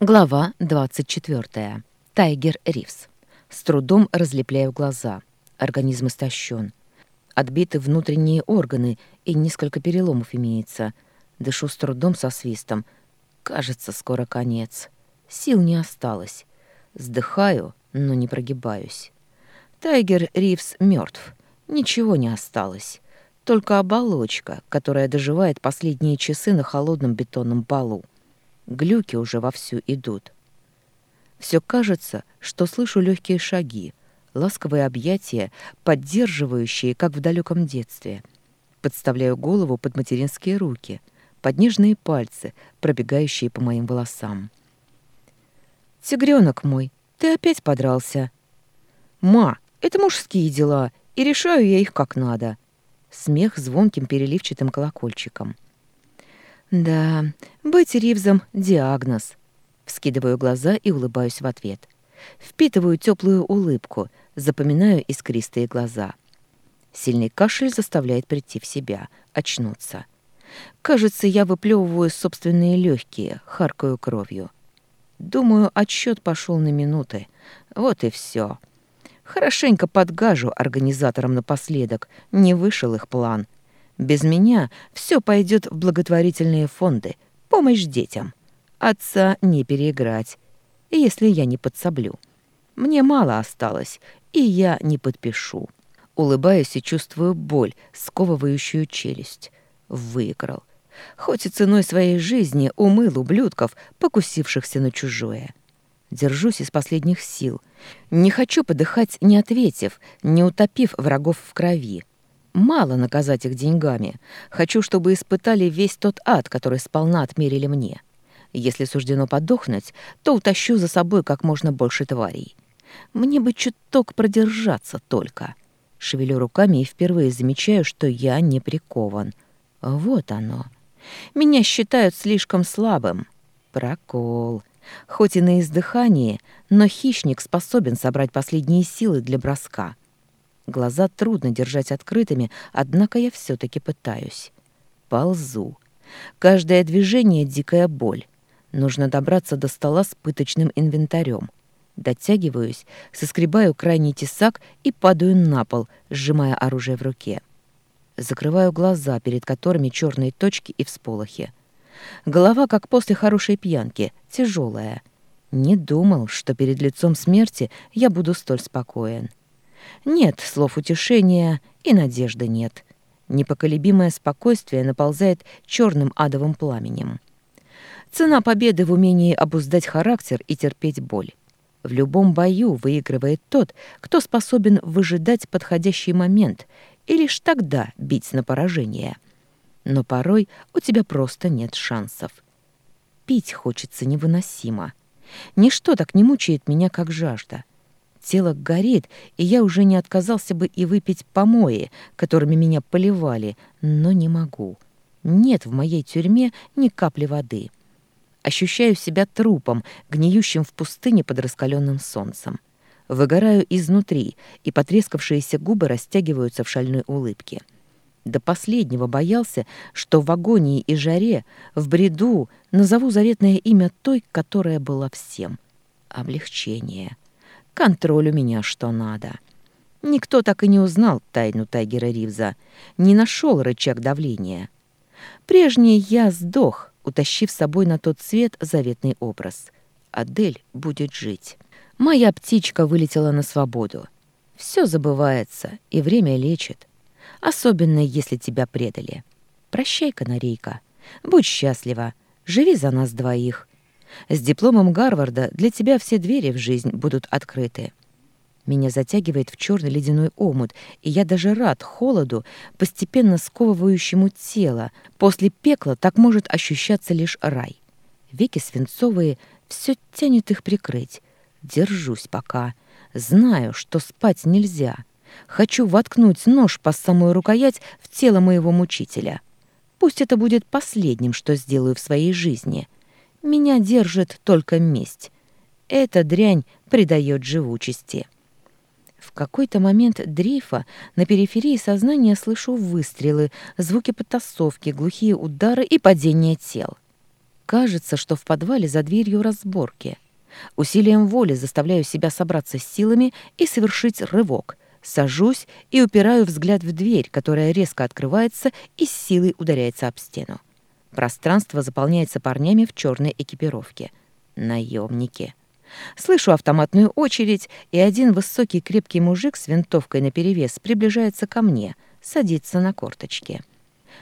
Глава 24. Тайгер Ривз. С трудом разлепляю глаза. Организм истощен. Отбиты внутренние органы и несколько переломов имеется. Дышу с трудом со свистом. Кажется, скоро конец. Сил не осталось. Сдыхаю, но не прогибаюсь. Тайгер Ривз мертв. Ничего не осталось. Только оболочка, которая доживает последние часы на холодном бетонном полу. Глюки уже вовсю идут. Все кажется, что слышу легкие шаги, ласковые объятия, поддерживающие, как в далеком детстве. Подставляю голову под материнские руки, под нежные пальцы, пробегающие по моим волосам. «Тигрёнок мой, ты опять подрался?» «Ма, это мужские дела, и решаю я их как надо». Смех звонким переливчатым колокольчиком. Да, быть Ривзом — диагноз. Вскидываю глаза и улыбаюсь в ответ. Впитываю теплую улыбку, запоминаю искристые глаза. Сильный кашель заставляет прийти в себя, очнуться. Кажется, я выплевываю собственные легкие, харкаю кровью. Думаю, отсчет пошел на минуты. Вот и все. Хорошенько подгажу организаторам напоследок, не вышел их план — без меня все пойдет в благотворительные фонды, помощь детям. Отца не переиграть, если я не подсоблю. Мне мало осталось, и я не подпишу. Улыбаюсь и чувствую боль, сковывающую челюсть. Выиграл. Хоть и ценой своей жизни умыл ублюдков, покусившихся на чужое. Держусь из последних сил. Не хочу подыхать, не ответив, не утопив врагов в крови. Мало наказать их деньгами. Хочу, чтобы испытали весь тот ад, который сполна отмерили мне. Если суждено подохнуть, то утащу за собой как можно больше тварей. Мне бы чуток продержаться только. Шевелю руками и впервые замечаю, что я не прикован. Вот оно. Меня считают слишком слабым. Прокол. Хоть и на издыхании, но хищник способен собрать последние силы для броска. Глаза трудно держать открытыми, однако я все таки пытаюсь. Ползу. Каждое движение — дикая боль. Нужно добраться до стола с пыточным инвентарем. Дотягиваюсь, соскребаю крайний тесак и падаю на пол, сжимая оружие в руке. Закрываю глаза, перед которыми черные точки и всполохи. Голова, как после хорошей пьянки, тяжелая. Не думал, что перед лицом смерти я буду столь спокоен. Нет слов утешения и надежды нет. Непоколебимое спокойствие наползает черным адовым пламенем. Цена победы в умении обуздать характер и терпеть боль. В любом бою выигрывает тот, кто способен выжидать подходящий момент и лишь тогда бить на поражение. Но порой у тебя просто нет шансов. Пить хочется невыносимо. Ничто так не мучает меня, как жажда — Тело горит, и я уже не отказался бы и выпить помои, которыми меня поливали, но не могу. Нет в моей тюрьме ни капли воды. Ощущаю себя трупом, гниющим в пустыне под раскаленным солнцем. Выгораю изнутри, и потрескавшиеся губы растягиваются в шальной улыбке. До последнего боялся, что в агонии и жаре, в бреду назову заветное имя той, которая была всем. Облегчение. Контроль у меня что надо. Никто так и не узнал тайну Тайгера Ривза, не нашел рычаг давления. Прежний я сдох, утащив с собой на тот свет заветный образ. Адель будет жить. Моя птичка вылетела на свободу. Все забывается, и время лечит. Особенно, если тебя предали. Прощай, канарейка. Будь счастлива. Живи за нас двоих. С дипломом Гарварда для тебя все двери в жизнь будут открыты. Меня затягивает в черный ледяной омут, и я даже рад холоду, постепенно сковывающему тело. После пекла так может ощущаться лишь рай. Веки свинцовые, все тянет их прикрыть. Держусь пока. Знаю, что спать нельзя. Хочу воткнуть нож по самую рукоять в тело моего мучителя. Пусть это будет последним, что сделаю в своей жизни — меня держит только месть. Эта дрянь придает живучести. В какой-то момент дрейфа на периферии сознания слышу выстрелы, звуки потасовки, глухие удары и падение тел. кажется, что в подвале за дверью разборки. Усилием воли заставляю себя собраться с силами и совершить рывок. Сажусь и упираю взгляд в дверь, которая резко открывается и с силой ударяется об стену. Пространство заполняется парнями в черной экипировке. Наемники. Слышу автоматную очередь, и один высокий крепкий мужик с винтовкой наперевес приближается ко мне, садится на корточки.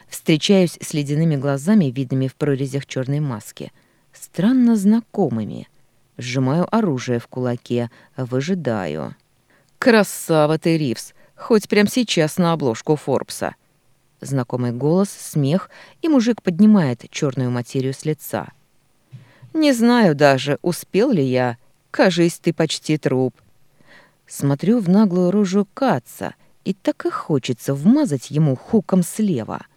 Встречаюсь с ледяными глазами, видными в прорезях черной маски. Странно знакомыми. Сжимаю оружие в кулаке, выжидаю. «Красава ты, Ривз! Хоть прямо сейчас на обложку Форбса!» Знакомый голос, смех, и мужик поднимает черную материю с лица. «Не знаю даже, успел ли я. Кажись, ты почти труп». Смотрю в наглую рожу Каца, и так и хочется вмазать ему хуком слева —